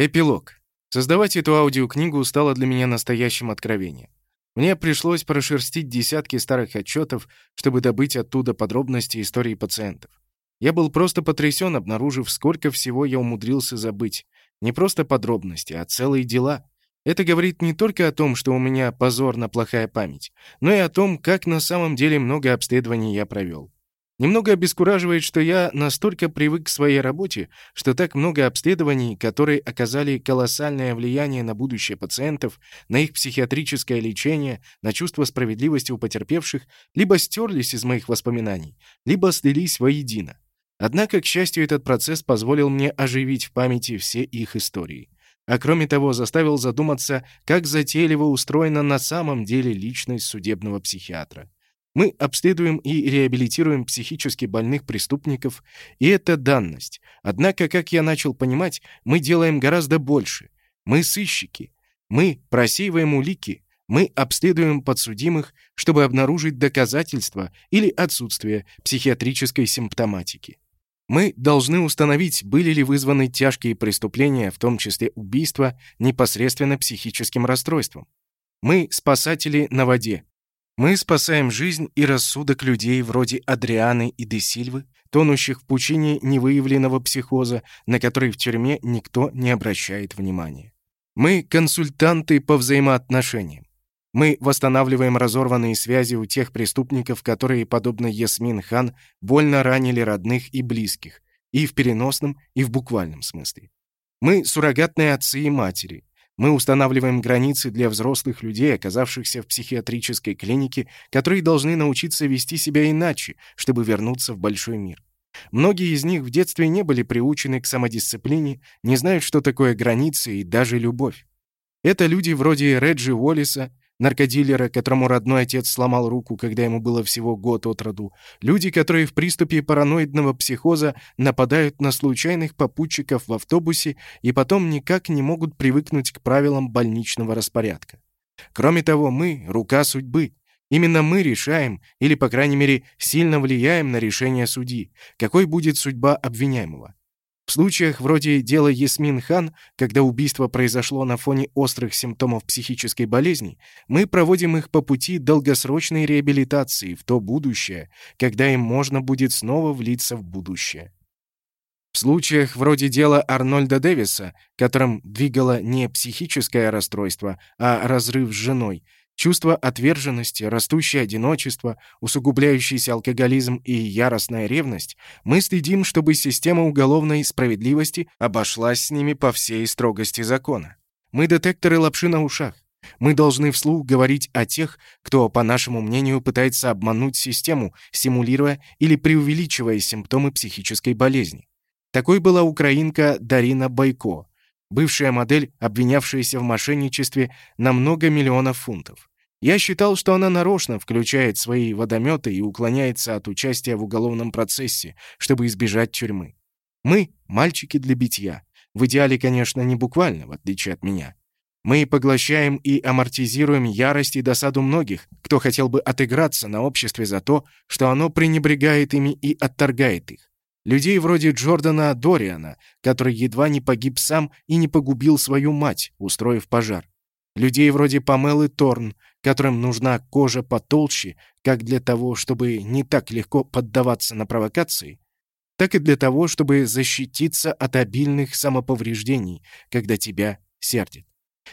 Эпилог. Создавать эту аудиокнигу стало для меня настоящим откровением. Мне пришлось прошерстить десятки старых отчетов, чтобы добыть оттуда подробности истории пациентов. Я был просто потрясен, обнаружив, сколько всего я умудрился забыть. Не просто подробности, а целые дела. Это говорит не только о том, что у меня позорно плохая память, но и о том, как на самом деле много обследований я провел. Немного обескураживает, что я настолько привык к своей работе, что так много обследований, которые оказали колоссальное влияние на будущее пациентов, на их психиатрическое лечение, на чувство справедливости у потерпевших, либо стерлись из моих воспоминаний, либо слились воедино. Однако, к счастью, этот процесс позволил мне оживить в памяти все их истории. А кроме того, заставил задуматься, как затейливо устроена на самом деле личность судебного психиатра. Мы обследуем и реабилитируем психически больных преступников, и это данность. Однако, как я начал понимать, мы делаем гораздо больше. Мы сыщики. Мы просеиваем улики. Мы обследуем подсудимых, чтобы обнаружить доказательства или отсутствие психиатрической симптоматики. Мы должны установить, были ли вызваны тяжкие преступления, в том числе убийства, непосредственно психическим расстройством. Мы спасатели на воде. Мы спасаем жизнь и рассудок людей вроде Адрианы и Десильвы, тонущих в пучине невыявленного психоза, на который в тюрьме никто не обращает внимания. Мы консультанты по взаимоотношениям. Мы восстанавливаем разорванные связи у тех преступников, которые, подобно Ясмин Хан, больно ранили родных и близких, и в переносном, и в буквальном смысле. Мы суррогатные отцы и матери, мы устанавливаем границы для взрослых людей, оказавшихся в психиатрической клинике, которые должны научиться вести себя иначе, чтобы вернуться в большой мир. Многие из них в детстве не были приучены к самодисциплине, не знают, что такое границы и даже любовь. Это люди вроде Реджи Уоллиса, наркодилера, которому родной отец сломал руку, когда ему было всего год от роду, люди, которые в приступе параноидного психоза нападают на случайных попутчиков в автобусе и потом никак не могут привыкнуть к правилам больничного распорядка. Кроме того, мы — рука судьбы. Именно мы решаем, или, по крайней мере, сильно влияем на решение судьи, какой будет судьба обвиняемого. В случаях вроде дела Ясмин Хан, когда убийство произошло на фоне острых симптомов психической болезни, мы проводим их по пути долгосрочной реабилитации в то будущее, когда им можно будет снова влиться в будущее. В случаях вроде дела Арнольда Дэвиса, которым двигало не психическое расстройство, а разрыв с женой, Чувство отверженности, растущее одиночество, усугубляющийся алкоголизм и яростная ревность, мы следим, чтобы система уголовной справедливости обошлась с ними по всей строгости закона. Мы детекторы лапши на ушах. Мы должны вслух говорить о тех, кто, по нашему мнению, пытается обмануть систему, симулируя или преувеличивая симптомы психической болезни. Такой была украинка Дарина Байко, бывшая модель, обвинявшаяся в мошенничестве на много миллионов фунтов. Я считал, что она нарочно включает свои водометы и уклоняется от участия в уголовном процессе, чтобы избежать тюрьмы. Мы — мальчики для битья. В идеале, конечно, не буквально, в отличие от меня. Мы поглощаем и амортизируем ярость и досаду многих, кто хотел бы отыграться на обществе за то, что оно пренебрегает ими и отторгает их. Людей вроде Джордана Дориана, который едва не погиб сам и не погубил свою мать, устроив пожар. Людей вроде Памелы Торн, которым нужна кожа потолще, как для того, чтобы не так легко поддаваться на провокации, так и для того, чтобы защититься от обильных самоповреждений, когда тебя сердит.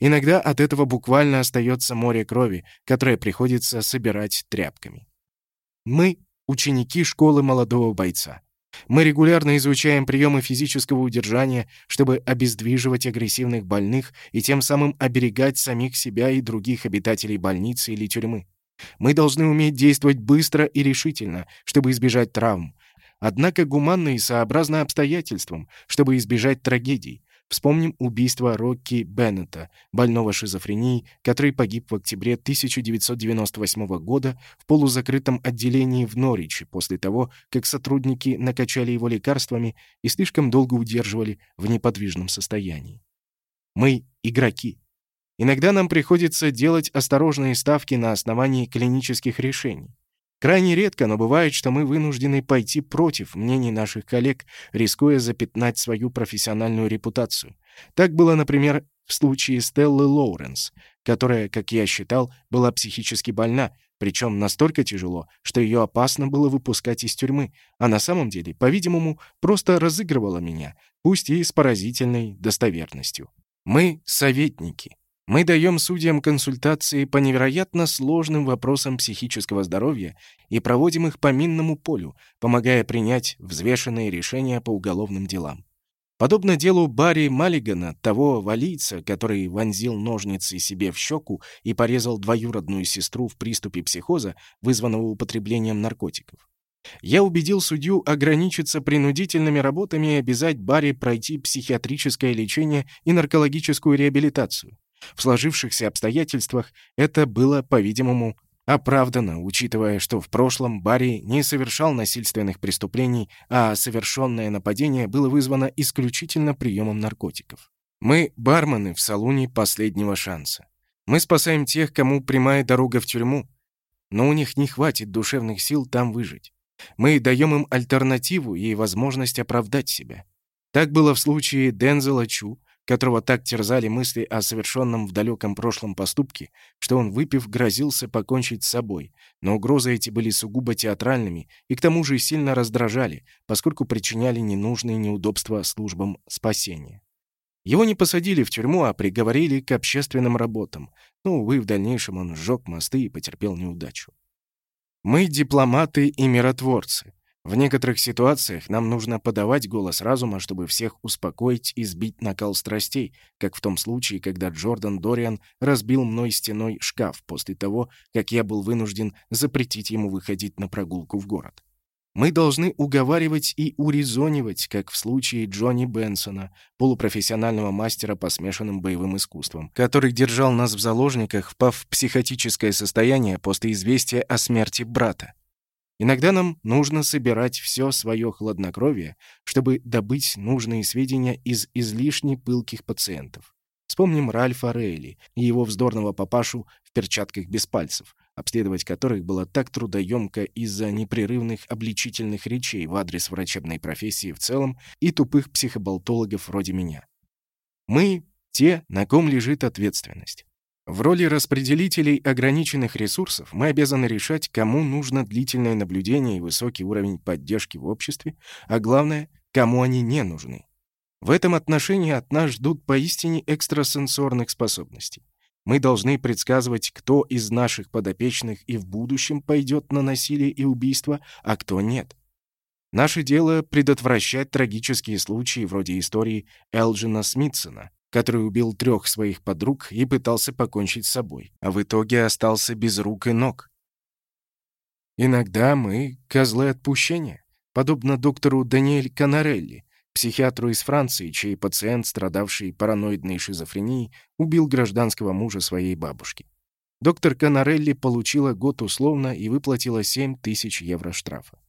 Иногда от этого буквально остается море крови, которое приходится собирать тряпками. Мы — ученики школы молодого бойца. Мы регулярно изучаем приемы физического удержания, чтобы обездвиживать агрессивных больных и тем самым оберегать самих себя и других обитателей больницы или тюрьмы. Мы должны уметь действовать быстро и решительно, чтобы избежать травм, однако гуманно и сообразно обстоятельствам, чтобы избежать трагедий, Вспомним убийство Рокки Беннета, больного шизофренией, который погиб в октябре 1998 года в полузакрытом отделении в Нориче после того, как сотрудники накачали его лекарствами и слишком долго удерживали в неподвижном состоянии. Мы — игроки. Иногда нам приходится делать осторожные ставки на основании клинических решений. Крайне редко, но бывает, что мы вынуждены пойти против мнений наших коллег, рискуя запятнать свою профессиональную репутацию. Так было, например, в случае Стеллы Лоуренс, которая, как я считал, была психически больна, причем настолько тяжело, что ее опасно было выпускать из тюрьмы, а на самом деле, по-видимому, просто разыгрывала меня, пусть и с поразительной достоверностью. Мы — советники. Мы даем судьям консультации по невероятно сложным вопросам психического здоровья и проводим их по минному полю, помогая принять взвешенные решения по уголовным делам. Подобно делу Барри Маллигана, того валийца, который вонзил ножницы себе в щеку и порезал двоюродную сестру в приступе психоза, вызванного употреблением наркотиков. Я убедил судью ограничиться принудительными работами и обязать Барри пройти психиатрическое лечение и наркологическую реабилитацию. В сложившихся обстоятельствах это было, по-видимому, Оправдано, учитывая, что в прошлом Барри не совершал насильственных преступлений, а совершенное нападение было вызвано исключительно приемом наркотиков. Мы — бармены в салоне последнего шанса. Мы спасаем тех, кому прямая дорога в тюрьму, но у них не хватит душевных сил там выжить. Мы даем им альтернативу и возможность оправдать себя. Так было в случае Дензела Чу, которого так терзали мысли о совершенном в далеком прошлом поступке, что он, выпив, грозился покончить с собой. Но угрозы эти были сугубо театральными и к тому же сильно раздражали, поскольку причиняли ненужные неудобства службам спасения. Его не посадили в тюрьму, а приговорили к общественным работам. Но, увы, в дальнейшем он сжег мосты и потерпел неудачу. Мы дипломаты и миротворцы. В некоторых ситуациях нам нужно подавать голос разума, чтобы всех успокоить и сбить накал страстей, как в том случае, когда Джордан Дориан разбил мной стеной шкаф после того, как я был вынужден запретить ему выходить на прогулку в город. Мы должны уговаривать и урезонивать, как в случае Джонни Бенсона, полупрофессионального мастера по смешанным боевым искусствам, который держал нас в заложниках, впав в психотическое состояние после известия о смерти брата. Иногда нам нужно собирать все свое хладнокровие, чтобы добыть нужные сведения из излишне пылких пациентов. Вспомним Ральфа Рейли и его вздорного папашу в перчатках без пальцев, обследовать которых было так трудоемко из-за непрерывных обличительных речей в адрес врачебной профессии в целом и тупых психоболтологов вроде меня. Мы — те, на ком лежит ответственность. В роли распределителей ограниченных ресурсов мы обязаны решать, кому нужно длительное наблюдение и высокий уровень поддержки в обществе, а главное, кому они не нужны. В этом отношении от нас ждут поистине экстрасенсорных способностей. Мы должны предсказывать, кто из наших подопечных и в будущем пойдет на насилие и убийство, а кто нет. Наше дело — предотвращать трагические случаи вроде истории Элджина Смитсона, который убил трех своих подруг и пытался покончить с собой, а в итоге остался без рук и ног. Иногда мы — козлы отпущения, подобно доктору Даниэль Канарелли, психиатру из Франции, чей пациент, страдавший параноидной шизофренией, убил гражданского мужа своей бабушки. Доктор Канарелли получила год условно и выплатила 7 тысяч евро штрафа.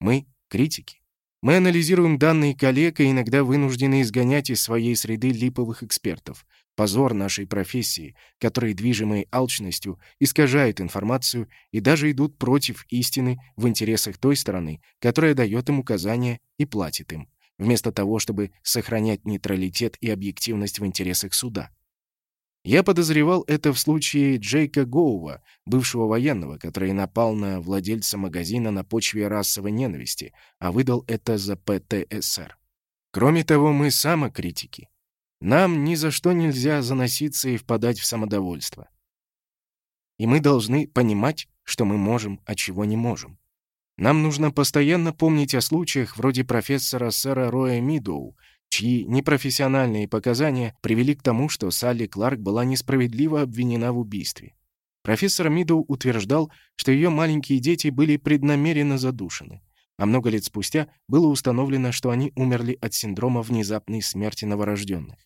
Мы — критики. Мы анализируем данные коллег и иногда вынуждены изгонять из своей среды липовых экспертов. Позор нашей профессии, которые, движимые алчностью, искажают информацию и даже идут против истины в интересах той стороны, которая дает им указания и платит им, вместо того, чтобы сохранять нейтралитет и объективность в интересах суда. Я подозревал это в случае Джейка Гоува, бывшего военного, который напал на владельца магазина на почве расовой ненависти, а выдал это за ПТСР. Кроме того, мы самокритики. Нам ни за что нельзя заноситься и впадать в самодовольство. И мы должны понимать, что мы можем, а чего не можем. Нам нужно постоянно помнить о случаях вроде профессора сэра Роя Мидоу, чьи непрофессиональные показания привели к тому, что Салли Кларк была несправедливо обвинена в убийстве. Профессор Мидоу утверждал, что ее маленькие дети были преднамеренно задушены, а много лет спустя было установлено, что они умерли от синдрома внезапной смерти новорожденных.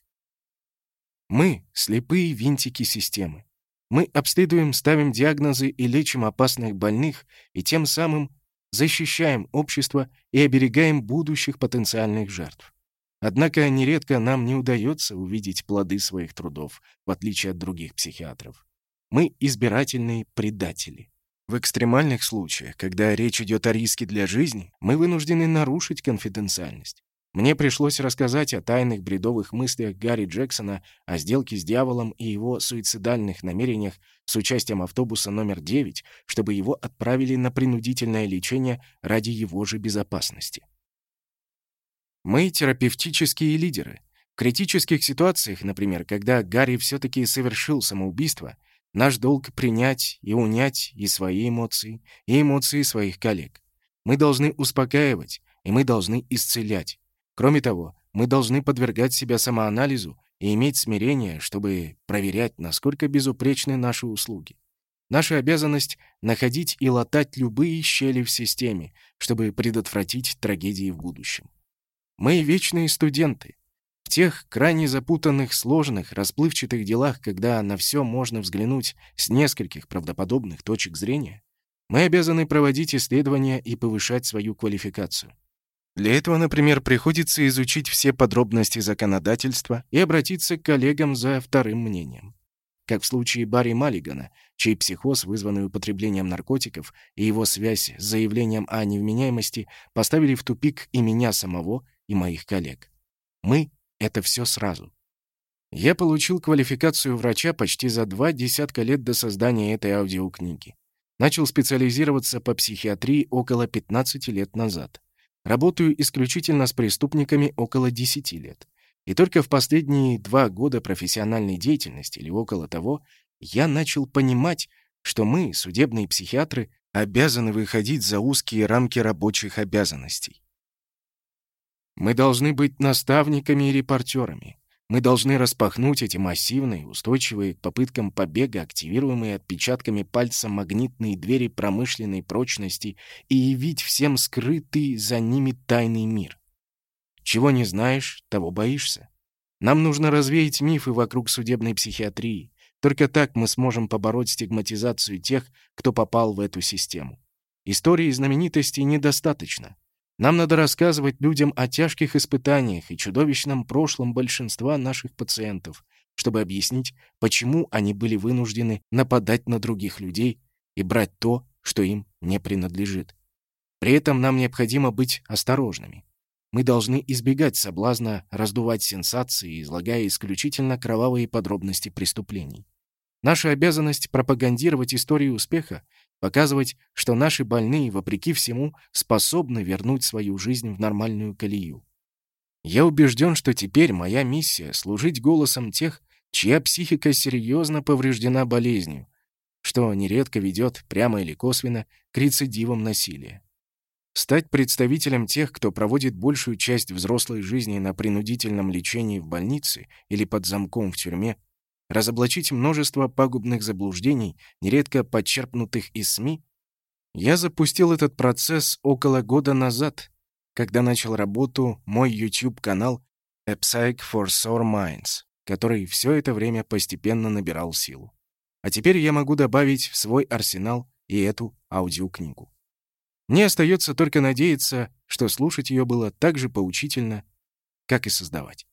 Мы — слепые винтики системы. Мы обследуем, ставим диагнозы и лечим опасных больных, и тем самым защищаем общество и оберегаем будущих потенциальных жертв. Однако нередко нам не удается увидеть плоды своих трудов, в отличие от других психиатров. Мы избирательные предатели. В экстремальных случаях, когда речь идет о риске для жизни, мы вынуждены нарушить конфиденциальность. Мне пришлось рассказать о тайных бредовых мыслях Гарри Джексона, о сделке с дьяволом и его суицидальных намерениях с участием автобуса номер 9, чтобы его отправили на принудительное лечение ради его же безопасности. Мы терапевтические лидеры. В критических ситуациях, например, когда Гарри все-таки совершил самоубийство, наш долг принять и унять и свои эмоции, и эмоции своих коллег. Мы должны успокаивать, и мы должны исцелять. Кроме того, мы должны подвергать себя самоанализу и иметь смирение, чтобы проверять, насколько безупречны наши услуги. Наша обязанность — находить и латать любые щели в системе, чтобы предотвратить трагедии в будущем. Мы вечные студенты. В тех крайне запутанных, сложных, расплывчатых делах, когда на все можно взглянуть с нескольких правдоподобных точек зрения, мы обязаны проводить исследования и повышать свою квалификацию. Для этого, например, приходится изучить все подробности законодательства и обратиться к коллегам за вторым мнением. Как в случае Барри Маллигана, чей психоз, вызванный употреблением наркотиков, и его связь с заявлением о невменяемости поставили в тупик и меня самого, и моих коллег. Мы — это все сразу. Я получил квалификацию врача почти за два десятка лет до создания этой аудиокниги. Начал специализироваться по психиатрии около 15 лет назад. Работаю исключительно с преступниками около 10 лет. И только в последние два года профессиональной деятельности или около того я начал понимать, что мы, судебные психиатры, обязаны выходить за узкие рамки рабочих обязанностей. Мы должны быть наставниками и репортерами. Мы должны распахнуть эти массивные, устойчивые к попыткам побега, активируемые отпечатками пальца магнитные двери промышленной прочности и явить всем скрытый за ними тайный мир. Чего не знаешь, того боишься. Нам нужно развеять мифы вокруг судебной психиатрии. Только так мы сможем побороть стигматизацию тех, кто попал в эту систему. Истории знаменитостей недостаточно. Нам надо рассказывать людям о тяжких испытаниях и чудовищном прошлом большинства наших пациентов, чтобы объяснить, почему они были вынуждены нападать на других людей и брать то, что им не принадлежит. При этом нам необходимо быть осторожными. Мы должны избегать соблазна раздувать сенсации, излагая исключительно кровавые подробности преступлений. Наша обязанность пропагандировать историю успеха Показывать, что наши больные, вопреки всему, способны вернуть свою жизнь в нормальную колею. Я убежден, что теперь моя миссия — служить голосом тех, чья психика серьезно повреждена болезнью, что нередко ведет, прямо или косвенно, к рецидивам насилия. Стать представителем тех, кто проводит большую часть взрослой жизни на принудительном лечении в больнице или под замком в тюрьме, разоблачить множество пагубных заблуждений, нередко подчерпнутых из СМИ, я запустил этот процесс около года назад, когда начал работу мой YouTube-канал A Psych for Sore Minds, который все это время постепенно набирал силу. А теперь я могу добавить в свой арсенал и эту аудиокнигу. Мне остается только надеяться, что слушать ее было так же поучительно, как и создавать.